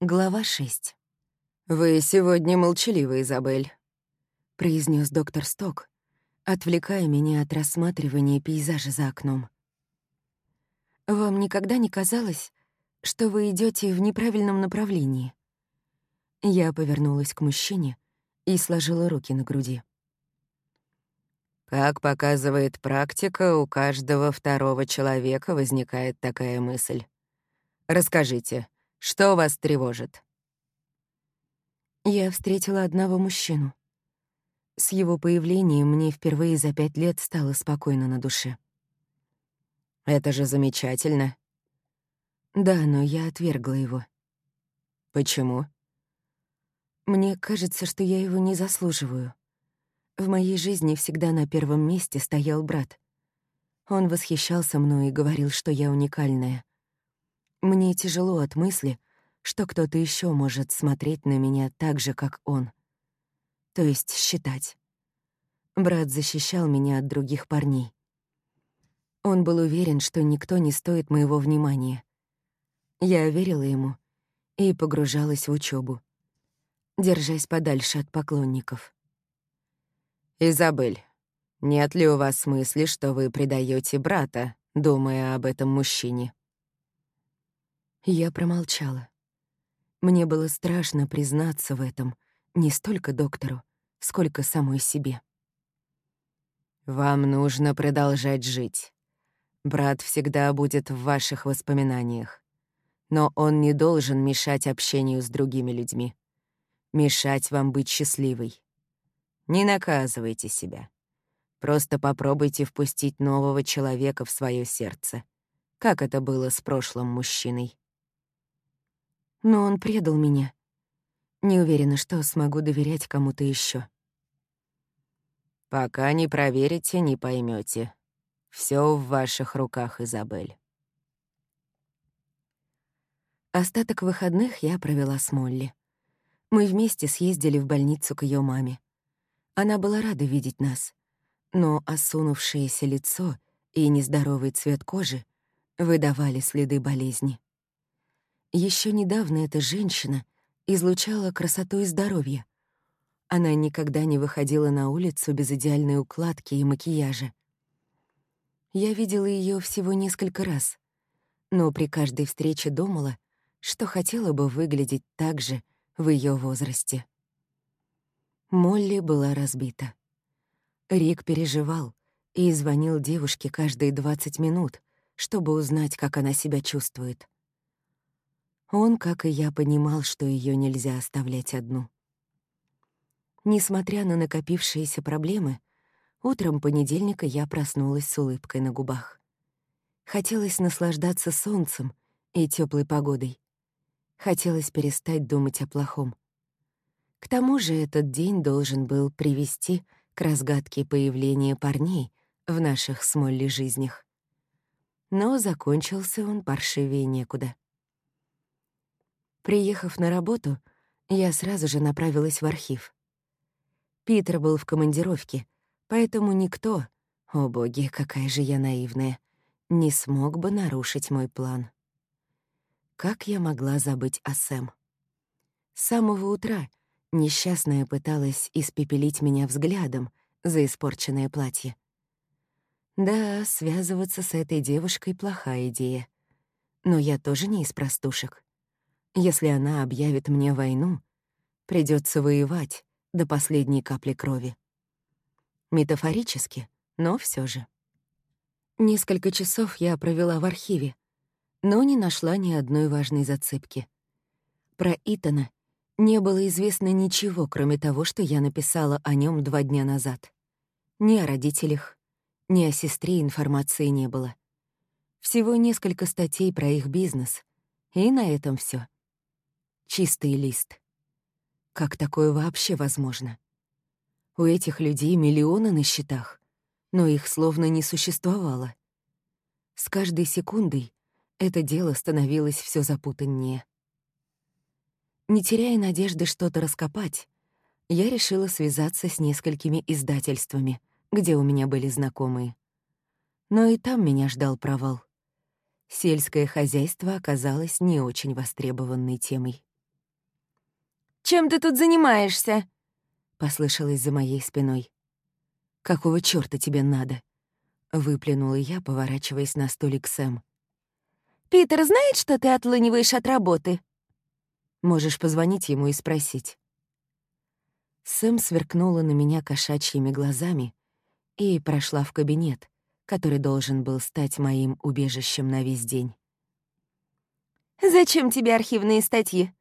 Глава 6. «Вы сегодня молчаливы, Изабель», — произнес доктор Сток, отвлекая меня от рассматривания пейзажа за окном. «Вам никогда не казалось, что вы идете в неправильном направлении?» Я повернулась к мужчине и сложила руки на груди. Как показывает практика, у каждого второго человека возникает такая мысль. Расскажите, что вас тревожит? Я встретила одного мужчину. С его появлением мне впервые за пять лет стало спокойно на душе. Это же замечательно. Да, но я отвергла его. Почему? Мне кажется, что я его не заслуживаю. В моей жизни всегда на первом месте стоял брат. Он восхищался мной и говорил, что я уникальная. Мне тяжело от мысли, что кто-то еще может смотреть на меня так же, как он. То есть считать. Брат защищал меня от других парней. Он был уверен, что никто не стоит моего внимания. Я верила ему и погружалась в учебу, держась подальше от поклонников. «Изабель, нет ли у вас мысли, что вы предаете брата, думая об этом мужчине?» Я промолчала. Мне было страшно признаться в этом не столько доктору, сколько самой себе. «Вам нужно продолжать жить. Брат всегда будет в ваших воспоминаниях. Но он не должен мешать общению с другими людьми. Мешать вам быть счастливой. Не наказывайте себя. Просто попробуйте впустить нового человека в свое сердце, как это было с прошлым мужчиной. Но он предал меня. Не уверена, что смогу доверять кому-то еще. Пока не проверите, не поймете. Все в ваших руках, Изабель. Остаток выходных я провела с Молли. Мы вместе съездили в больницу к ее маме. Она была рада видеть нас, но осунувшееся лицо и нездоровый цвет кожи выдавали следы болезни. Еще недавно эта женщина излучала красоту и здоровье. Она никогда не выходила на улицу без идеальной укладки и макияжа. Я видела ее всего несколько раз, но при каждой встрече думала, что хотела бы выглядеть так же в ее возрасте. Молли была разбита. Рик переживал и звонил девушке каждые 20 минут, чтобы узнать, как она себя чувствует. Он, как и я, понимал, что ее нельзя оставлять одну. Несмотря на накопившиеся проблемы, утром понедельника я проснулась с улыбкой на губах. Хотелось наслаждаться солнцем и теплой погодой. Хотелось перестать думать о плохом. К тому же этот день должен был привести к разгадке появления парней в наших с жизнях. Но закончился он паршивее некуда. Приехав на работу, я сразу же направилась в архив. Питер был в командировке, поэтому никто, о боги, какая же я наивная, не смог бы нарушить мой план. Как я могла забыть о Сэм? С самого утра несчастная пыталась испепелить меня взглядом за испорченное платье. Да, связываться с этой девушкой — плохая идея. Но я тоже не из простушек. Если она объявит мне войну, придется воевать до последней капли крови. Метафорически, но все же. Несколько часов я провела в архиве, но не нашла ни одной важной зацепки. Про Итана не было известно ничего, кроме того, что я написала о нем два дня назад. Ни о родителях, ни о сестре информации не было. Всего несколько статей про их бизнес, и на этом все. Чистый лист. Как такое вообще возможно? У этих людей миллионы на счетах, но их словно не существовало. С каждой секундой это дело становилось все запутаннее. Не теряя надежды что-то раскопать, я решила связаться с несколькими издательствами, где у меня были знакомые. Но и там меня ждал провал. Сельское хозяйство оказалось не очень востребованной темой. Чем ты тут занимаешься?» — послышалось за моей спиной. «Какого чёрта тебе надо?» — выплюнула я, поворачиваясь на столик Сэм. «Питер знает, что ты отлыниваешь от работы?» «Можешь позвонить ему и спросить». Сэм сверкнула на меня кошачьими глазами и прошла в кабинет, который должен был стать моим убежищем на весь день. «Зачем тебе архивные статьи?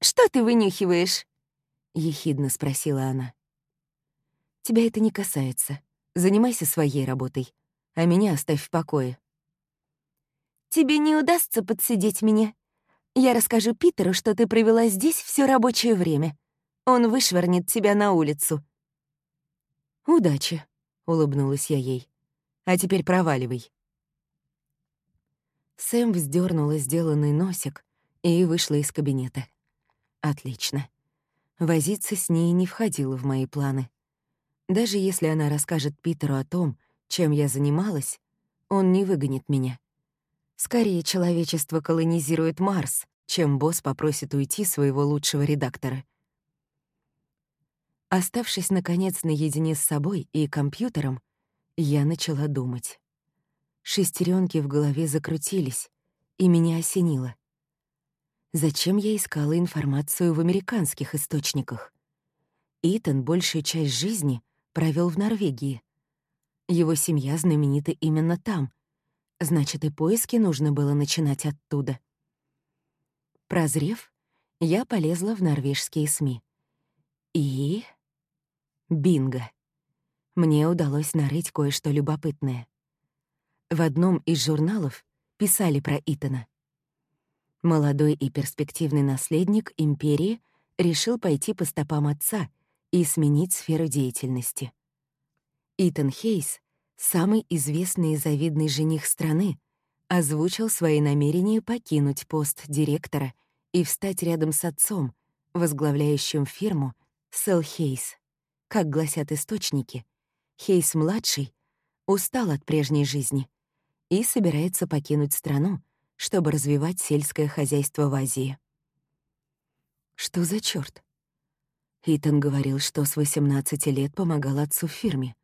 Что ты вынюхиваешь?» — ехидно спросила она. «Тебя это не касается. Занимайся своей работой, а меня оставь в покое». «Тебе не удастся подсидеть меня. Я расскажу Питеру, что ты провела здесь все рабочее время. Он вышвырнет тебя на улицу». «Удачи», — улыбнулась я ей. «А теперь проваливай». Сэм вздернула сделанный носик и вышла из кабинета. Отлично. Возиться с ней не входило в мои планы. Даже если она расскажет Питеру о том, чем я занималась, он не выгонит меня. Скорее, человечество колонизирует Марс, чем босс попросит уйти своего лучшего редактора. Оставшись, наконец, наедине с собой и компьютером, я начала думать. Шестеренки в голове закрутились, и меня осенило. Зачем я искала информацию в американских источниках? Итан большую часть жизни провел в Норвегии. Его семья знаменита именно там. Значит, и поиски нужно было начинать оттуда. Прозрев, я полезла в норвежские СМИ. И... Бинго. Мне удалось нарыть кое-что любопытное. В одном из журналов писали про Итана. Молодой и перспективный наследник империи решил пойти по стопам отца и сменить сферу деятельности. Итан Хейс, самый известный и завидный жених страны, озвучил свои намерения покинуть пост директора и встать рядом с отцом, возглавляющим фирму Сел Хейс. Как гласят источники, Хейс-младший устал от прежней жизни и собирается покинуть страну, чтобы развивать сельское хозяйство в Азии. Что за чёрт? Итан говорил, что с 18 лет помогал отцу в фирме.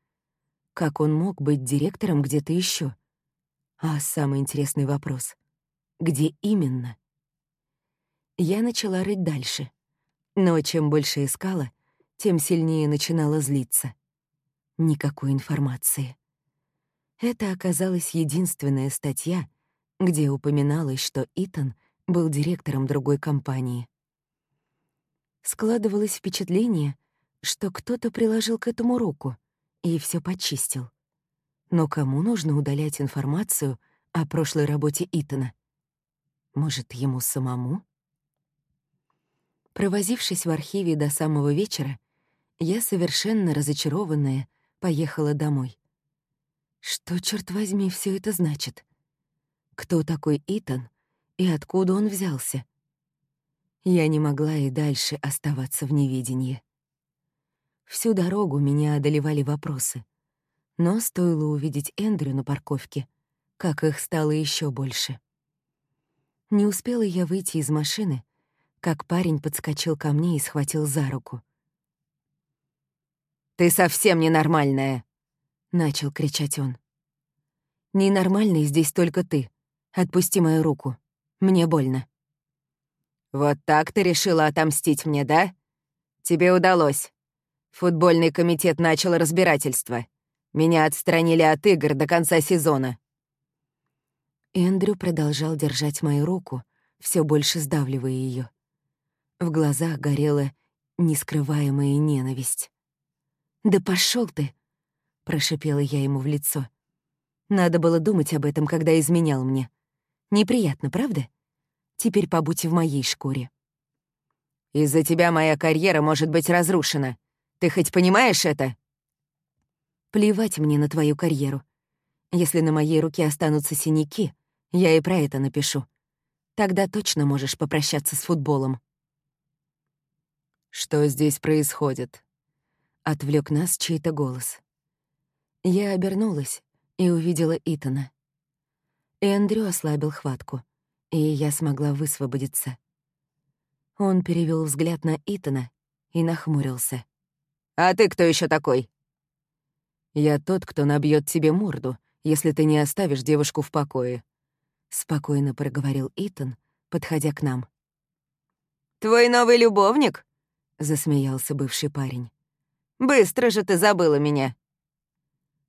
Как он мог быть директором где-то ещё? А самый интересный вопрос — где именно? Я начала рыть дальше, но чем больше искала, тем сильнее начинала злиться. Никакой информации. Это оказалась единственная статья, где упоминалось, что Итан был директором другой компании. Складывалось впечатление, что кто-то приложил к этому руку и все почистил. Но кому нужно удалять информацию о прошлой работе Итана? Может, ему самому? Провозившись в архиве до самого вечера, я, совершенно разочарованная, поехала домой. Что, черт возьми, все это значит? Кто такой Итан и откуда он взялся? Я не могла и дальше оставаться в неведении. Всю дорогу меня одолевали вопросы. Но стоило увидеть Эндрю на парковке, как их стало еще больше. Не успела я выйти из машины, как парень подскочил ко мне и схватил за руку. «Ты совсем ненормальная!» — начал кричать он. «Ненормальный здесь только ты. Отпусти мою руку. Мне больно». «Вот так ты решила отомстить мне, да? Тебе удалось. Футбольный комитет начал разбирательство. Меня отстранили от игр до конца сезона». Эндрю продолжал держать мою руку, все больше сдавливая ее. В глазах горела нескрываемая ненависть. «Да пошел ты!» — прошипела я ему в лицо. «Надо было думать об этом, когда изменял мне. Неприятно, правда? Теперь побудь в моей шкуре». «Из-за тебя моя карьера может быть разрушена. Ты хоть понимаешь это?» «Плевать мне на твою карьеру. Если на моей руке останутся синяки, я и про это напишу. Тогда точно можешь попрощаться с футболом». «Что здесь происходит?» Отвлек нас чей-то голос. Я обернулась и увидела Итана. Эндрю ослабил хватку, и я смогла высвободиться. Он перевел взгляд на Итана и нахмурился. «А ты кто еще такой?» «Я тот, кто набьет тебе морду, если ты не оставишь девушку в покое», — спокойно проговорил Итан, подходя к нам. «Твой новый любовник?» — засмеялся бывший парень. «Быстро же ты забыла меня!»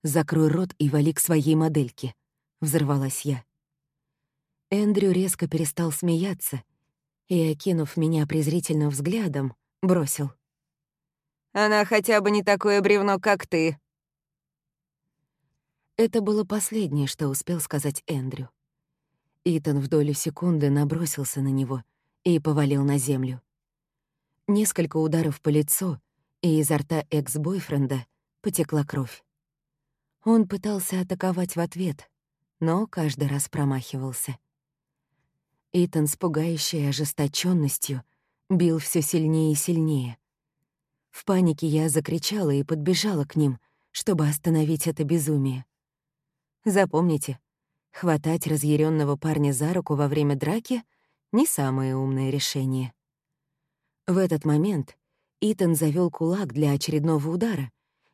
«Закрой рот и вали к своей модельке», — взорвалась я. Эндрю резко перестал смеяться и, окинув меня презрительным взглядом, бросил. «Она хотя бы не такое бревно, как ты». Это было последнее, что успел сказать Эндрю. Итан в долю секунды набросился на него и повалил на землю. Несколько ударов по лицу, и изо рта экс-бойфренда потекла кровь. Он пытался атаковать в ответ, но каждый раз промахивался. Итан с пугающей ожесточенностью бил все сильнее и сильнее. В панике я закричала и подбежала к ним, чтобы остановить это безумие. Запомните, хватать разъяренного парня за руку во время драки — не самое умное решение. В этот момент Итан завел кулак для очередного удара,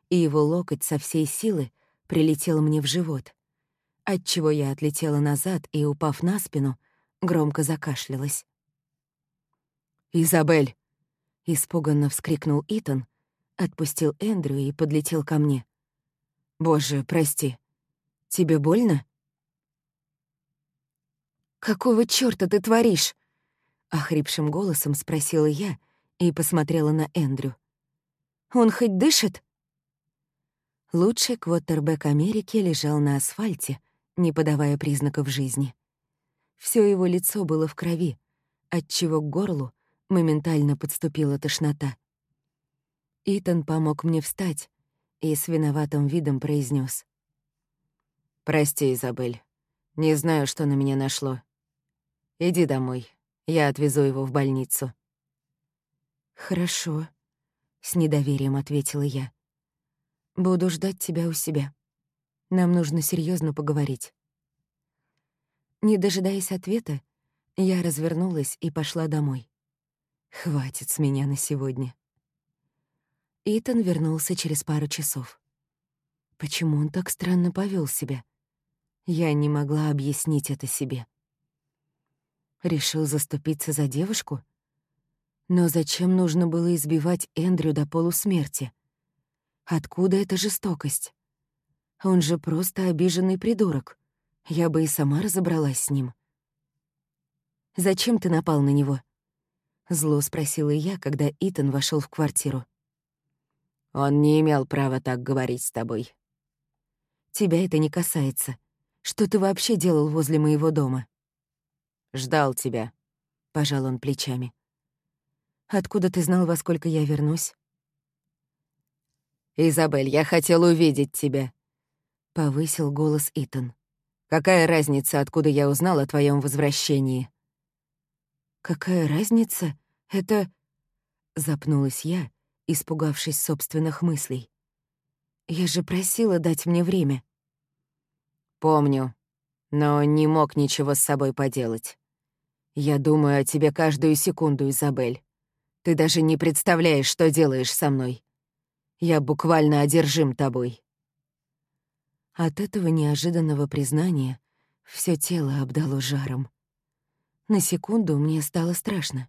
и его локоть со всей силы прилетел мне в живот, отчего я отлетела назад и, упав на спину, громко закашлялась. «Изабель!» — испуганно вскрикнул Итан, отпустил Эндрю и подлетел ко мне. «Боже, прости. Тебе больно?» «Какого чёрта ты творишь?» — охрипшим голосом спросила я и посмотрела на Эндрю. «Он хоть дышит?» Лучший квотербек Америки лежал на асфальте, не подавая признаков жизни. Всё его лицо было в крови, отчего к горлу моментально подступила тошнота. Итан помог мне встать и с виноватым видом произнес: «Прости, Изабель. Не знаю, что на меня нашло. Иди домой. Я отвезу его в больницу». «Хорошо», — с недоверием ответила я. Буду ждать тебя у себя. Нам нужно серьезно поговорить. Не дожидаясь ответа, я развернулась и пошла домой. Хватит с меня на сегодня. Итан вернулся через пару часов. Почему он так странно повел себя? Я не могла объяснить это себе. Решил заступиться за девушку? Но зачем нужно было избивать Эндрю до полусмерти? Откуда эта жестокость? Он же просто обиженный придурок. Я бы и сама разобралась с ним. «Зачем ты напал на него?» Зло спросила я, когда Итан вошел в квартиру. «Он не имел права так говорить с тобой». «Тебя это не касается. Что ты вообще делал возле моего дома?» «Ждал тебя», — пожал он плечами. «Откуда ты знал, во сколько я вернусь?» «Изабель, я хотел увидеть тебя», — повысил голос Итан. «Какая разница, откуда я узнал о твоем возвращении?» «Какая разница? Это...» Запнулась я, испугавшись собственных мыслей. «Я же просила дать мне время». «Помню, но не мог ничего с собой поделать. Я думаю о тебе каждую секунду, Изабель. Ты даже не представляешь, что делаешь со мной. Я буквально одержим тобой». От этого неожиданного признания все тело обдало жаром. На секунду мне стало страшно.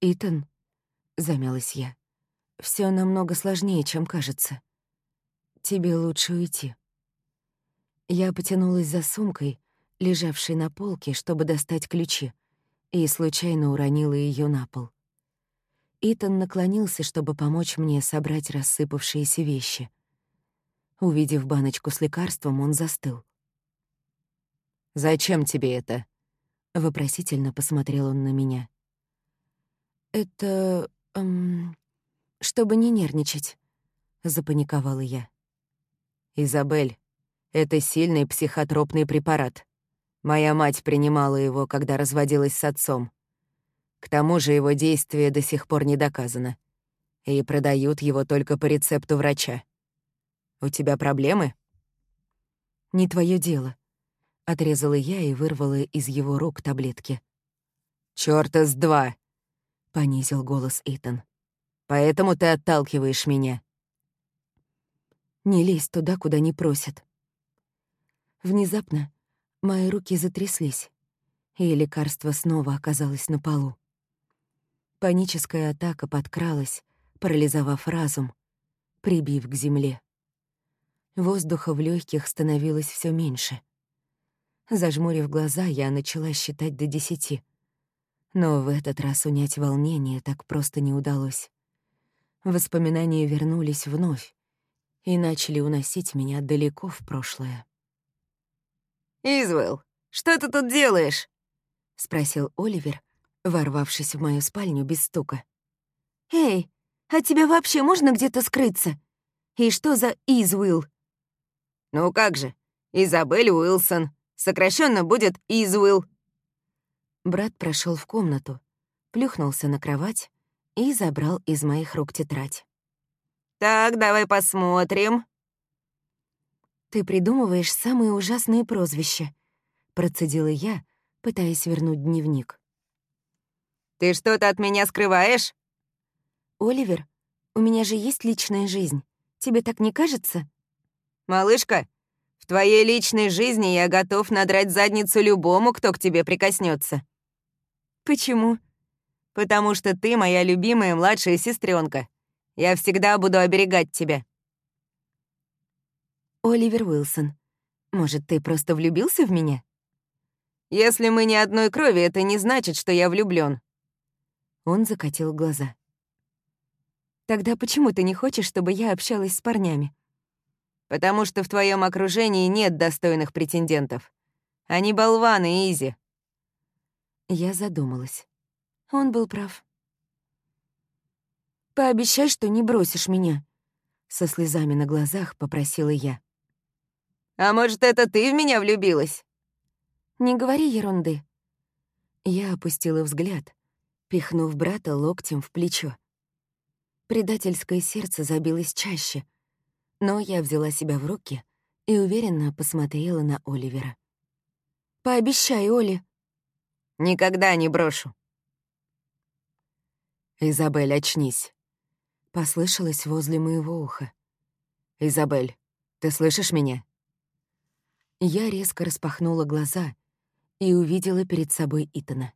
«Итан», — замялась я, — «всё намного сложнее, чем кажется. Тебе лучше уйти». Я потянулась за сумкой, лежавшей на полке, чтобы достать ключи, и случайно уронила её на пол. Итан наклонился, чтобы помочь мне собрать рассыпавшиеся вещи. Увидев баночку с лекарством, он застыл. «Зачем тебе это?» — вопросительно посмотрел он на меня. «Это... Эм, чтобы не нервничать», — запаниковала я. «Изабель, это сильный психотропный препарат. Моя мать принимала его, когда разводилась с отцом. К тому же его действие до сих пор не доказано. И продают его только по рецепту врача. У тебя проблемы? Не твое дело. Отрезала я и вырвала из его рук таблетки. Чёрта с два! — понизил голос Итан. «Поэтому ты отталкиваешь меня». «Не лезь туда, куда не просят». Внезапно мои руки затряслись, и лекарство снова оказалось на полу. Паническая атака подкралась, парализовав разум, прибив к земле. Воздуха в легких становилось все меньше. Зажмурив глаза, я начала считать до десяти. Но в этот раз унять волнение так просто не удалось. Воспоминания вернулись вновь и начали уносить меня далеко в прошлое. «Извел, что ты тут делаешь?» — спросил Оливер, ворвавшись в мою спальню без стука. «Эй, от а тебя вообще можно где-то скрыться? И что за Извил?» «Ну как же, Изабель Уилсон. Сокращенно будет Извил». Брат прошел в комнату, плюхнулся на кровать и забрал из моих рук тетрадь. «Так, давай посмотрим». «Ты придумываешь самые ужасные прозвища», — процедила я, пытаясь вернуть дневник. «Ты что-то от меня скрываешь?» «Оливер, у меня же есть личная жизнь. Тебе так не кажется?» «Малышка, в твоей личной жизни я готов надрать задницу любому, кто к тебе прикоснется. «Почему?» «Потому что ты моя любимая младшая сестренка. Я всегда буду оберегать тебя». «Оливер Уилсон, может, ты просто влюбился в меня?» «Если мы не одной крови, это не значит, что я влюблён». Он закатил глаза. Тогда почему ты не хочешь, чтобы я общалась с парнями? Потому что в твоем окружении нет достойных претендентов. Они болваны, Изи. Я задумалась. Он был прав. «Пообещай, что не бросишь меня», — со слезами на глазах попросила я. «А может, это ты в меня влюбилась?» «Не говори ерунды». Я опустила взгляд, пихнув брата локтем в плечо. Предательское сердце забилось чаще, но я взяла себя в руки и уверенно посмотрела на Оливера. «Пообещай, Оли». «Никогда не брошу». «Изабель, очнись», — послышалось возле моего уха. «Изабель, ты слышишь меня?» Я резко распахнула глаза и увидела перед собой Итана.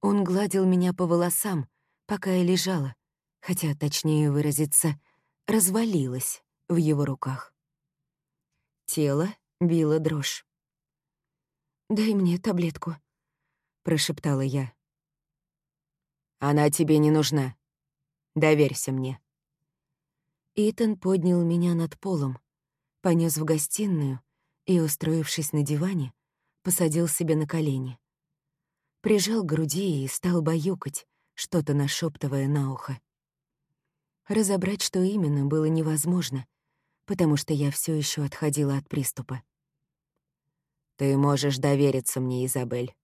Он гладил меня по волосам, пока я лежала, хотя, точнее выразиться, развалилась в его руках. Тело било дрожь. «Дай мне таблетку», — прошептала я. «Она тебе не нужна. Доверься мне». Итан поднял меня над полом, понес в гостиную и, устроившись на диване, посадил себе на колени. Прижал к груди и стал баюкать, что-то нашептывая на ухо. Разобрать, что именно, было невозможно, потому что я все еще отходила от приступа. «Ты можешь довериться мне, Изабель.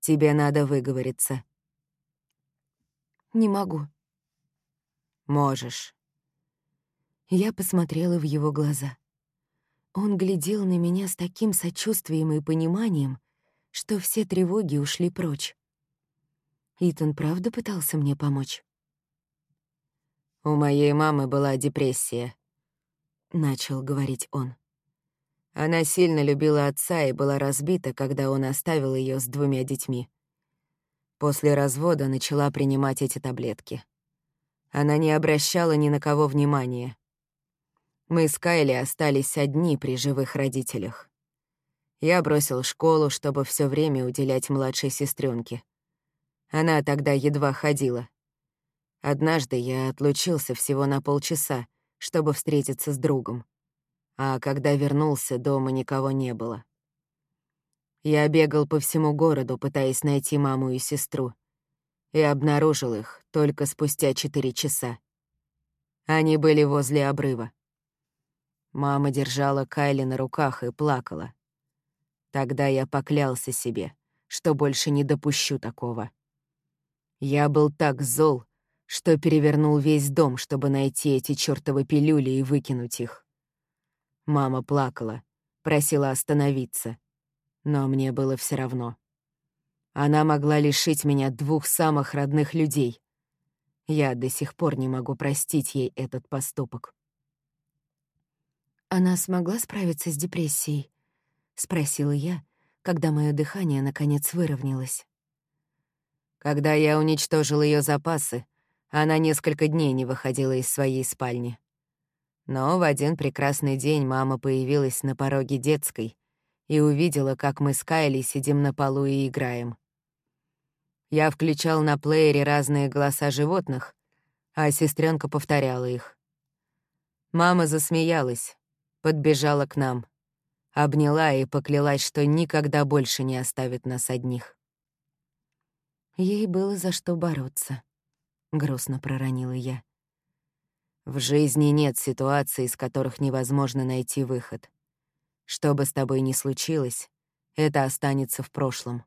Тебе надо выговориться». «Не могу». «Можешь». Я посмотрела в его глаза. Он глядел на меня с таким сочувствием и пониманием, что все тревоги ушли прочь. Итан правда пытался мне помочь? «У моей мамы была депрессия», — начал говорить он. Она сильно любила отца и была разбита, когда он оставил ее с двумя детьми. После развода начала принимать эти таблетки. Она не обращала ни на кого внимания. Мы с Кайли остались одни при живых родителях. Я бросил школу, чтобы все время уделять младшей сестренке. Она тогда едва ходила. Однажды я отлучился всего на полчаса, чтобы встретиться с другом. А когда вернулся, дома никого не было. Я бегал по всему городу, пытаясь найти маму и сестру, и обнаружил их только спустя четыре часа. Они были возле обрыва. Мама держала Кайли на руках и плакала. Тогда я поклялся себе, что больше не допущу такого. Я был так зол, что перевернул весь дом, чтобы найти эти чёртовы пилюли и выкинуть их. Мама плакала, просила остановиться, но мне было все равно. Она могла лишить меня двух самых родных людей, Я до сих пор не могу простить ей этот поступок. «Она смогла справиться с депрессией?» — спросила я, когда мое дыхание наконец выровнялось. Когда я уничтожил ее запасы, она несколько дней не выходила из своей спальни. Но в один прекрасный день мама появилась на пороге детской и увидела, как мы с Кайли сидим на полу и играем. Я включал на плеере разные голоса животных, а сестренка повторяла их. Мама засмеялась, подбежала к нам, обняла и поклялась, что никогда больше не оставит нас одних. Ей было за что бороться, — грустно проронила я. В жизни нет ситуаций, из которых невозможно найти выход. Что бы с тобой ни случилось, это останется в прошлом.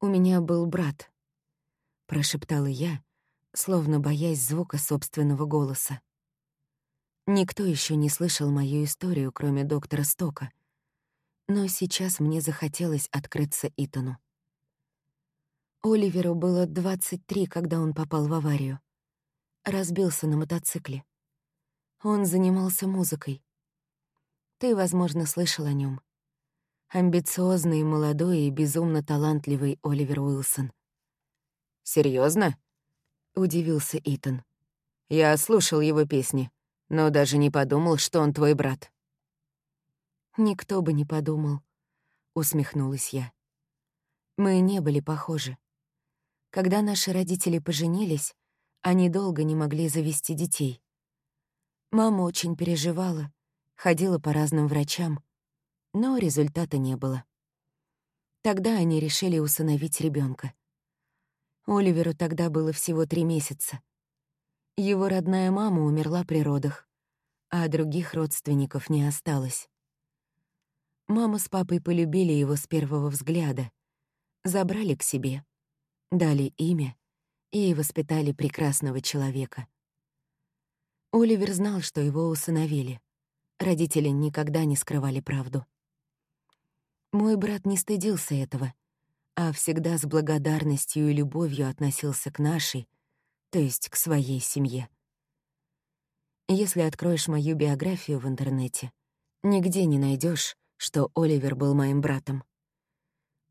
«У меня был брат», — прошептала я, словно боясь звука собственного голоса. Никто еще не слышал мою историю, кроме доктора Стока. Но сейчас мне захотелось открыться Итану. Оливеру было 23, когда он попал в аварию разбился на мотоцикле. Он занимался музыкой. Ты, возможно, слышал о нем. Амбициозный, молодой и безумно талантливый Оливер Уилсон. Серьезно? удивился Итан. Я слушал его песни, но даже не подумал, что он твой брат. Никто бы не подумал, усмехнулась я. Мы не были похожи. Когда наши родители поженились, они долго не могли завести детей. Мама очень переживала, ходила по разным врачам, но результата не было. Тогда они решили усыновить ребенка. Оливеру тогда было всего три месяца. Его родная мама умерла при родах, а других родственников не осталось. Мама с папой полюбили его с первого взгляда, забрали к себе, дали имя и воспитали прекрасного человека. Оливер знал, что его усыновили. Родители никогда не скрывали правду. Мой брат не стыдился этого, а всегда с благодарностью и любовью относился к нашей, то есть к своей семье. Если откроешь мою биографию в интернете, нигде не найдешь, что Оливер был моим братом.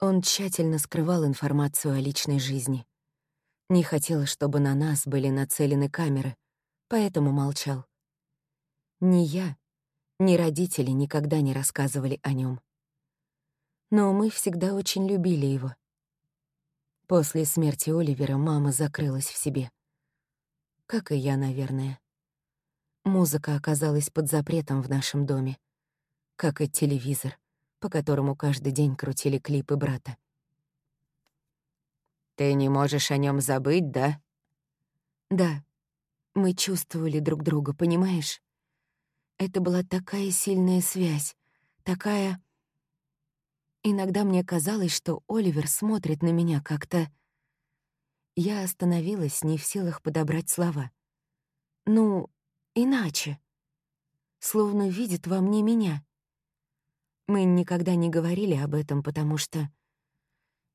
Он тщательно скрывал информацию о личной жизни. Не хотела, чтобы на нас были нацелены камеры, поэтому молчал. Ни я, ни родители никогда не рассказывали о нем. Но мы всегда очень любили его. После смерти Оливера мама закрылась в себе. Как и я, наверное. Музыка оказалась под запретом в нашем доме, как и телевизор, по которому каждый день крутили клипы брата. Ты не можешь о нем забыть, да? Да. Мы чувствовали друг друга, понимаешь? Это была такая сильная связь, такая... Иногда мне казалось, что Оливер смотрит на меня как-то... Я остановилась, не в силах подобрать слова. Ну, иначе. Словно видит во мне меня. Мы никогда не говорили об этом, потому что...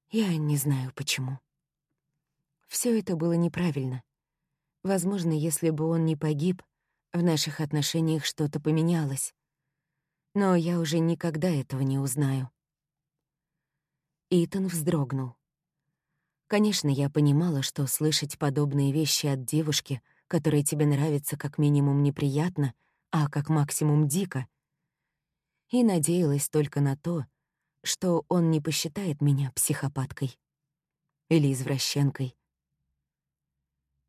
Я не знаю, почему. Все это было неправильно. Возможно, если бы он не погиб, в наших отношениях что-то поменялось. Но я уже никогда этого не узнаю. Итан вздрогнул. Конечно, я понимала, что слышать подобные вещи от девушки, которая тебе нравится, как минимум неприятно, а как максимум дико. И надеялась только на то, что он не посчитает меня психопаткой или извращенкой,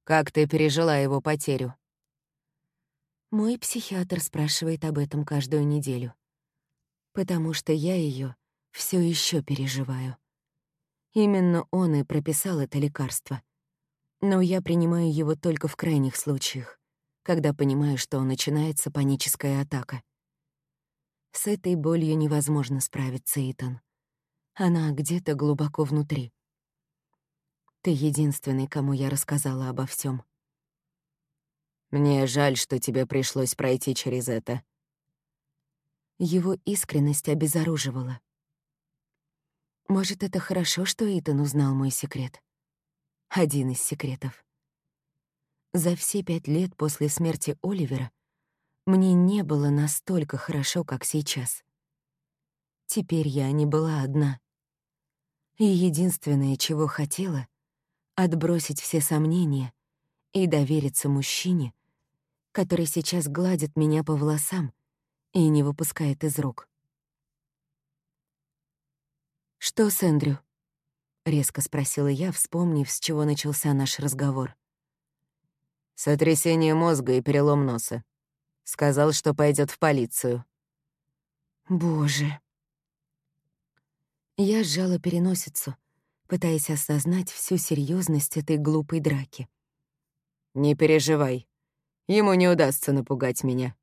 как ты пережила его потерю? Мой психиатр спрашивает об этом каждую неделю. Потому что я ее все еще переживаю. Именно он и прописал это лекарство. Но я принимаю его только в крайних случаях, когда понимаю, что начинается паническая атака. С этой болью невозможно справиться, Итан. Она где-то глубоко внутри. Ты единственный, кому я рассказала обо всем. Мне жаль, что тебе пришлось пройти через это. Его искренность обезоруживала. Может, это хорошо, что Итан узнал мой секрет? один из секретов. За все пять лет после смерти Оливера мне не было настолько хорошо, как сейчас. Теперь я не была одна. И единственное, чего хотела — отбросить все сомнения и довериться мужчине, который сейчас гладит меня по волосам и не выпускает из рук. «Что с Эндрю?» — резко спросила я, вспомнив, с чего начался наш разговор. «Сотрясение мозга и перелом носа. Сказал, что пойдет в полицию». «Боже!» Я сжала переносицу, пытаясь осознать всю серьезность этой глупой драки. «Не переживай. Ему не удастся напугать меня».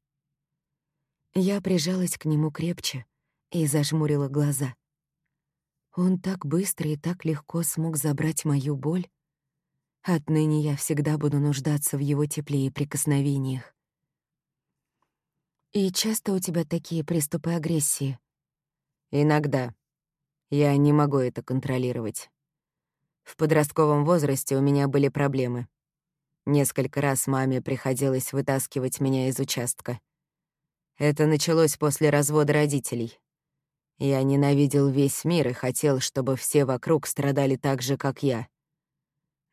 Я прижалась к нему крепче и зажмурила глаза. Он так быстро и так легко смог забрать мою боль. Отныне я всегда буду нуждаться в его тепле и прикосновениях. «И часто у тебя такие приступы агрессии?» «Иногда. Я не могу это контролировать. В подростковом возрасте у меня были проблемы. Несколько раз маме приходилось вытаскивать меня из участка. Это началось после развода родителей. Я ненавидел весь мир и хотел, чтобы все вокруг страдали так же, как я.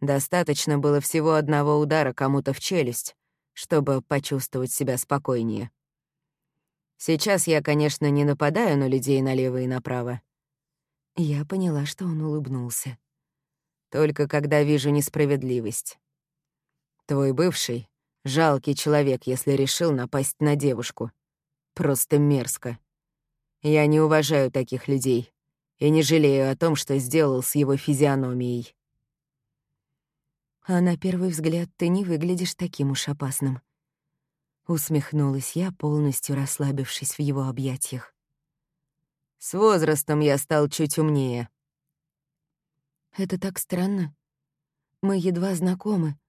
Достаточно было всего одного удара кому-то в челюсть, чтобы почувствовать себя спокойнее. Сейчас я, конечно, не нападаю на людей налево и направо. Я поняла, что он улыбнулся. Только когда вижу несправедливость. Твой бывший — жалкий человек, если решил напасть на девушку. Просто мерзко. Я не уважаю таких людей и не жалею о том, что сделал с его физиономией. А на первый взгляд ты не выглядишь таким уж опасным. Усмехнулась я, полностью расслабившись в его объятиях. С возрастом я стал чуть умнее. Это так странно. Мы едва знакомы,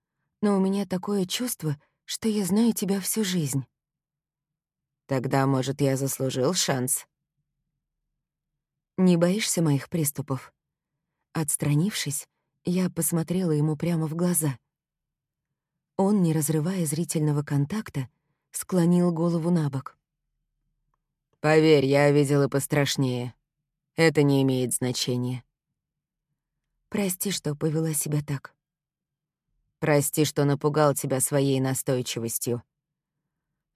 но у меня такое чувство, что я знаю тебя всю жизнь. Тогда, может, я заслужил шанс? Не боишься моих приступов? Отстранившись, я посмотрела ему прямо в глаза. Он, не разрывая зрительного контакта, склонил голову на бок. «Поверь, я видел и пострашнее. Это не имеет значения». «Прости, что повела себя так». «Прости, что напугал тебя своей настойчивостью».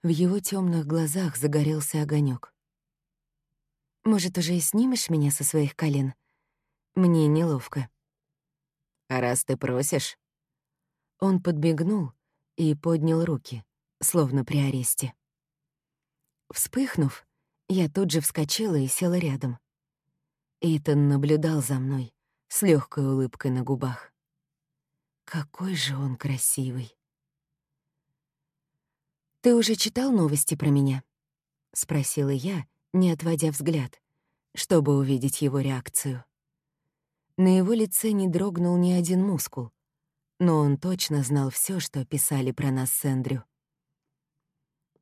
В его темных глазах загорелся огонек. Может, уже и снимешь меня со своих колен? Мне неловко. А раз ты просишь... Он подбегнул и поднял руки, словно при аресте. Вспыхнув, я тут же вскочила и села рядом. Итан наблюдал за мной с легкой улыбкой на губах. Какой же он красивый. «Ты уже читал новости про меня?» — спросила я, не отводя взгляд, чтобы увидеть его реакцию. На его лице не дрогнул ни один мускул, но он точно знал все, что писали про нас с Эндрю.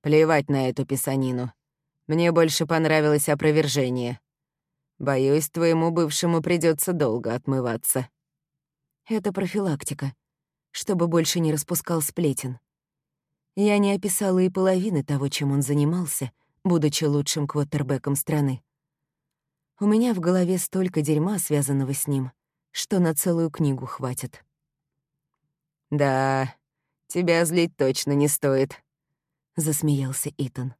«Плевать на эту писанину. Мне больше понравилось опровержение. Боюсь, твоему бывшему придется долго отмываться». Это профилактика, чтобы больше не распускал сплетен. Я не описала и половины того, чем он занимался — будучи лучшим квотербеком страны. У меня в голове столько дерьма, связанного с ним, что на целую книгу хватит. «Да, тебя злить точно не стоит», — засмеялся Итан.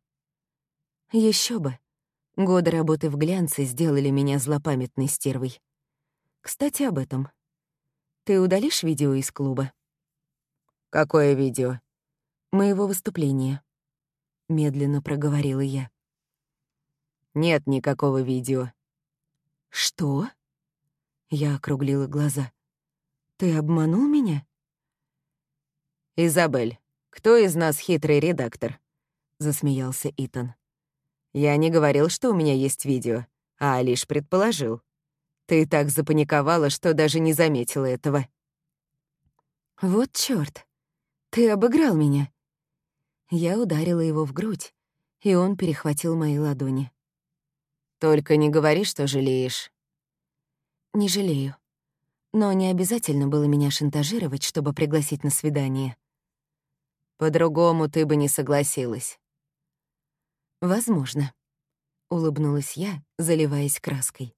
Еще бы. Годы работы в глянце сделали меня злопамятной стервой. Кстати, об этом. Ты удалишь видео из клуба? Какое видео? Моего выступления. — медленно проговорила я. «Нет никакого видео». «Что?» Я округлила глаза. «Ты обманул меня?» «Изабель, кто из нас хитрый редактор?» — засмеялся Итан. «Я не говорил, что у меня есть видео, а лишь предположил. Ты так запаниковала, что даже не заметила этого». «Вот чёрт! Ты обыграл меня!» Я ударила его в грудь, и он перехватил мои ладони. «Только не говори, что жалеешь». «Не жалею. Но не обязательно было меня шантажировать, чтобы пригласить на свидание. По-другому ты бы не согласилась. Возможно. Улыбнулась я, заливаясь краской.